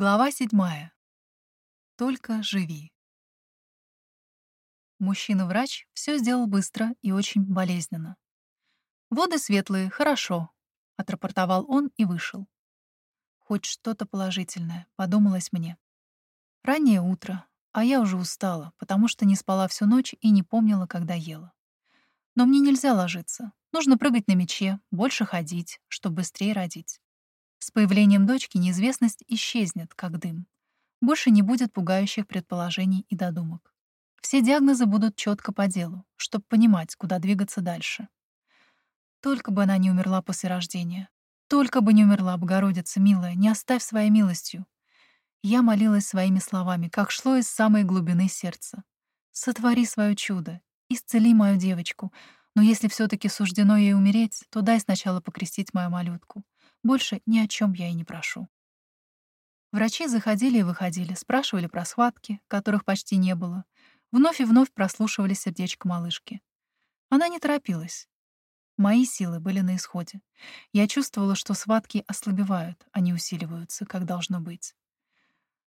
Глава седьмая. Только живи. Мужчина-врач все сделал быстро и очень болезненно. «Воды светлые, хорошо», — отрапортовал он и вышел. «Хоть что-то положительное», — подумалось мне. Раннее утро, а я уже устала, потому что не спала всю ночь и не помнила, когда ела. Но мне нельзя ложиться. Нужно прыгать на мече, больше ходить, чтобы быстрее родить. С появлением дочки неизвестность исчезнет, как дым. Больше не будет пугающих предположений и додумок. Все диагнозы будут четко по делу, чтобы понимать, куда двигаться дальше. Только бы она не умерла после рождения. Только бы не умерла, Богородица, милая, не оставь своей милостью. Я молилась своими словами, как шло из самой глубины сердца. Сотвори свое чудо, исцели мою девочку, но если все таки суждено ей умереть, то дай сначала покрестить мою малютку. Больше ни о чем я и не прошу. Врачи заходили и выходили, спрашивали про схватки, которых почти не было. Вновь и вновь прослушивали сердечко малышки. Она не торопилась. Мои силы были на исходе. Я чувствовала, что схватки ослабевают, а не усиливаются, как должно быть.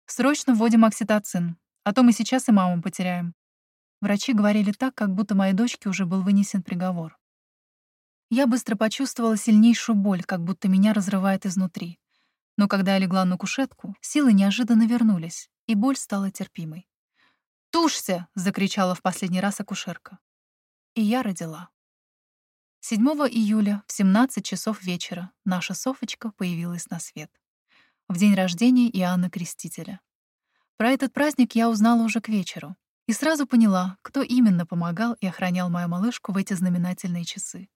«Срочно вводим окситоцин, а то мы сейчас и маму потеряем». Врачи говорили так, как будто моей дочке уже был вынесен приговор. Я быстро почувствовала сильнейшую боль, как будто меня разрывает изнутри. Но когда я легла на кушетку, силы неожиданно вернулись, и боль стала терпимой. «Тушься!» — закричала в последний раз акушерка. И я родила. 7 июля в 17 часов вечера наша Софочка появилась на свет. В день рождения Иоанна Крестителя. Про этот праздник я узнала уже к вечеру и сразу поняла, кто именно помогал и охранял мою малышку в эти знаменательные часы.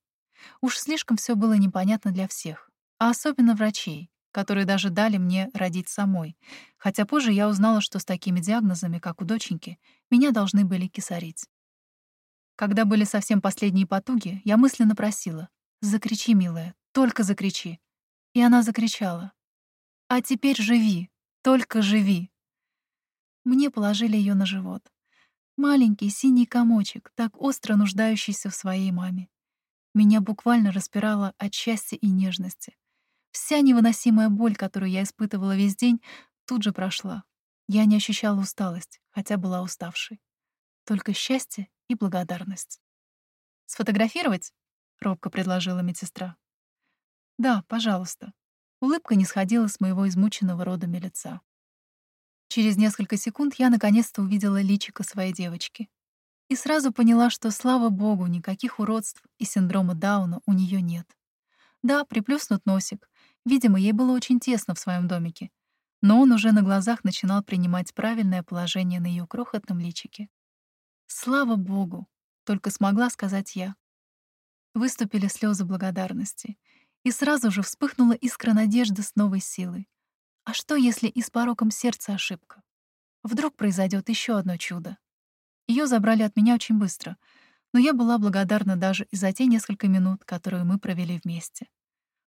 Уж слишком все было непонятно для всех, а особенно врачей, которые даже дали мне родить самой, хотя позже я узнала, что с такими диагнозами, как у доченьки, меня должны были кисарить. Когда были совсем последние потуги, я мысленно просила «Закричи, милая, только закричи». И она закричала «А теперь живи, только живи». Мне положили ее на живот. Маленький синий комочек, так остро нуждающийся в своей маме. Меня буквально распирало от счастья и нежности. Вся невыносимая боль, которую я испытывала весь день, тут же прошла. Я не ощущала усталость, хотя была уставшей. Только счастье и благодарность. «Сфотографировать?» — робко предложила медсестра. «Да, пожалуйста». Улыбка не сходила с моего измученного родами лица. Через несколько секунд я наконец-то увидела личико своей девочки. И сразу поняла, что, слава богу, никаких уродств и синдрома Дауна у нее нет. Да, приплюснут носик. Видимо, ей было очень тесно в своем домике. Но он уже на глазах начинал принимать правильное положение на ее крохотном личике. «Слава богу!» — только смогла сказать я. Выступили слезы благодарности. И сразу же вспыхнула искра надежды с новой силой. А что, если и с пороком сердца ошибка? Вдруг произойдет еще одно чудо? Ее забрали от меня очень быстро, но я была благодарна даже и за те несколько минут, которые мы провели вместе.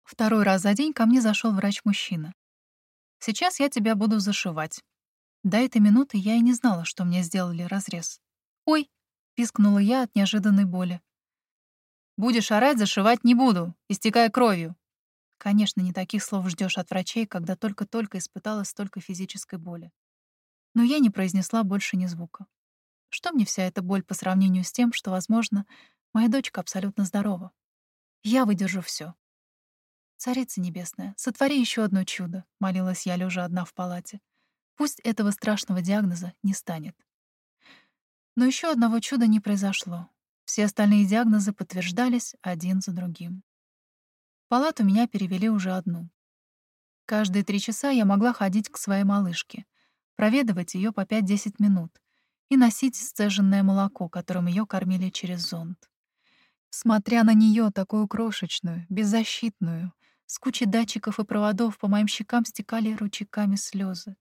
Второй раз за день ко мне зашел врач-мужчина. «Сейчас я тебя буду зашивать». До этой минуты я и не знала, что мне сделали разрез. «Ой!» — пискнула я от неожиданной боли. «Будешь орать, зашивать не буду, истекая кровью». Конечно, не таких слов ждешь от врачей, когда только-только испытала столько физической боли. Но я не произнесла больше ни звука. Что мне вся эта боль по сравнению с тем, что, возможно, моя дочка абсолютно здорова? Я выдержу все. «Царица небесная, сотвори еще одно чудо», — молилась я, лежа одна в палате. «Пусть этого страшного диагноза не станет». Но еще одного чуда не произошло. Все остальные диагнозы подтверждались один за другим. Палату меня перевели уже одну. Каждые три часа я могла ходить к своей малышке, проведывать ее по 5-10 минут, и носить сцеженное молоко, которым ее кормили через зонд. Смотря на нее такую крошечную, беззащитную, с кучей датчиков и проводов по моим щекам стекали ручейками слезы.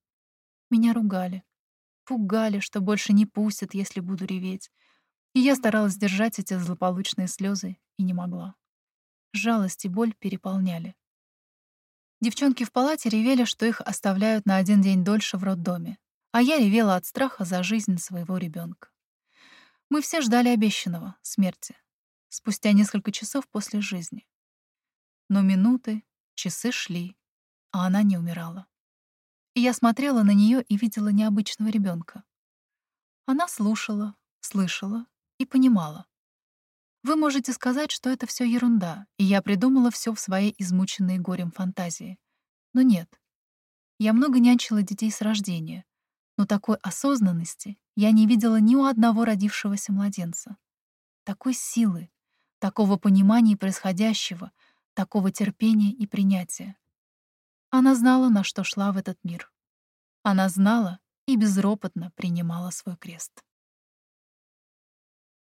Меня ругали, пугали, что больше не пустят, если буду реветь. И я старалась сдержать эти злополучные слезы и не могла. Жалость и боль переполняли. Девчонки в палате ревели, что их оставляют на один день дольше в роддоме а я ревела от страха за жизнь своего ребенка. Мы все ждали обещанного — смерти, спустя несколько часов после жизни. Но минуты, часы шли, а она не умирала. и я смотрела на нее и видела необычного ребенка. Она слушала, слышала и понимала. Вы можете сказать, что это все ерунда, и я придумала все в своей измученной горем фантазии. Но нет. Я много нянчила детей с рождения, но такой осознанности я не видела ни у одного родившегося младенца. Такой силы, такого понимания происходящего, такого терпения и принятия. Она знала, на что шла в этот мир. Она знала и безропотно принимала свой крест.